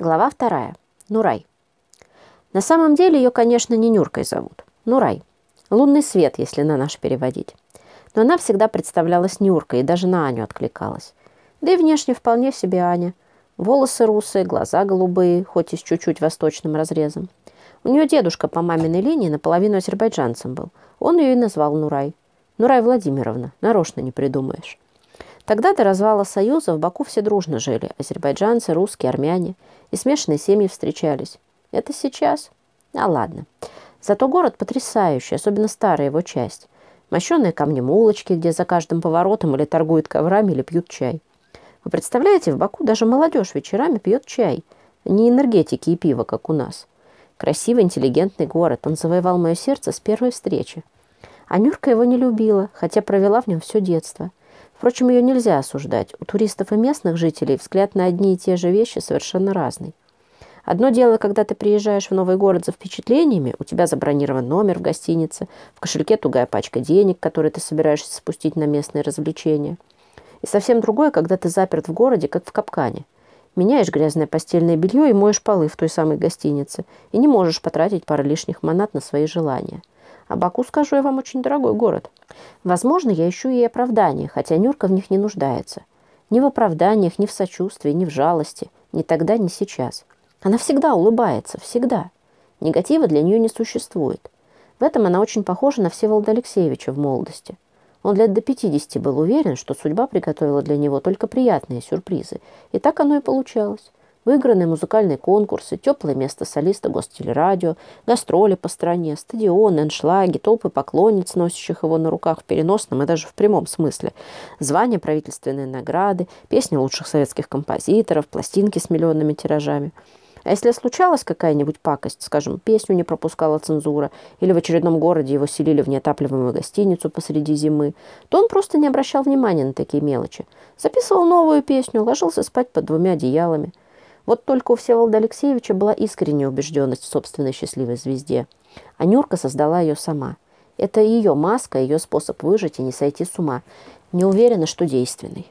Глава вторая. Нурай. На самом деле ее, конечно, не Нюркой зовут. Нурай. Лунный свет, если на наш переводить. Но она всегда представлялась Нюркой и даже на Аню откликалась. Да и внешне вполне себе Аня. Волосы русые, глаза голубые, хоть и с чуть-чуть восточным разрезом. У нее дедушка по маминой линии наполовину азербайджанцем был. Он ее и назвал Нурай. Нурай Владимировна, нарочно не придумаешь. Тогда до развала Союза в Баку все дружно жили. Азербайджанцы, русские, армяне. И смешанные семьи встречались. Это сейчас? А ладно. Зато город потрясающий, особенно старая его часть. Мощенные камнем улочки, где за каждым поворотом или торгуют коврами, или пьют чай. Вы представляете, в Баку даже молодежь вечерами пьет чай. Не энергетики и пиво, как у нас. Красивый, интеллигентный город. Он завоевал мое сердце с первой встречи. А Нюрка его не любила, хотя провела в нем все детство. Впрочем, ее нельзя осуждать. У туристов и местных жителей взгляд на одни и те же вещи совершенно разный. Одно дело, когда ты приезжаешь в новый город за впечатлениями, у тебя забронирован номер в гостинице, в кошельке тугая пачка денег, которые ты собираешься спустить на местные развлечения. И совсем другое, когда ты заперт в городе, как в капкане. Меняешь грязное постельное белье и моешь полы в той самой гостинице, и не можешь потратить пару лишних монат на свои желания. А Баку, скажу я вам, очень дорогой город. Возможно, я ищу ей оправдания, хотя Нюрка в них не нуждается. Ни в оправданиях, ни в сочувствии, ни в жалости. Ни тогда, ни сейчас. Она всегда улыбается, всегда. Негатива для нее не существует. В этом она очень похожа на Всеволода Алексеевича в молодости. Он лет до 50 был уверен, что судьба приготовила для него только приятные сюрпризы. И так оно и получалось. Выигранные музыкальные конкурсы, теплое место солиста гостелерадио, гастроли по стране, стадионы, эншлаги, толпы поклонниц, носящих его на руках в переносном и даже в прямом смысле, звания, правительственные награды, песни лучших советских композиторов, пластинки с миллионными тиражами. А если случалась какая-нибудь пакость, скажем, песню не пропускала цензура, или в очередном городе его селили в неотапливаемую гостиницу посреди зимы, то он просто не обращал внимания на такие мелочи. Записывал новую песню, ложился спать под двумя одеялами. Вот только у Всеволода Алексеевича была искренняя убежденность в собственной счастливой звезде. А Нюрка создала ее сама. Это ее маска, ее способ выжить и не сойти с ума. Не уверена, что действенный.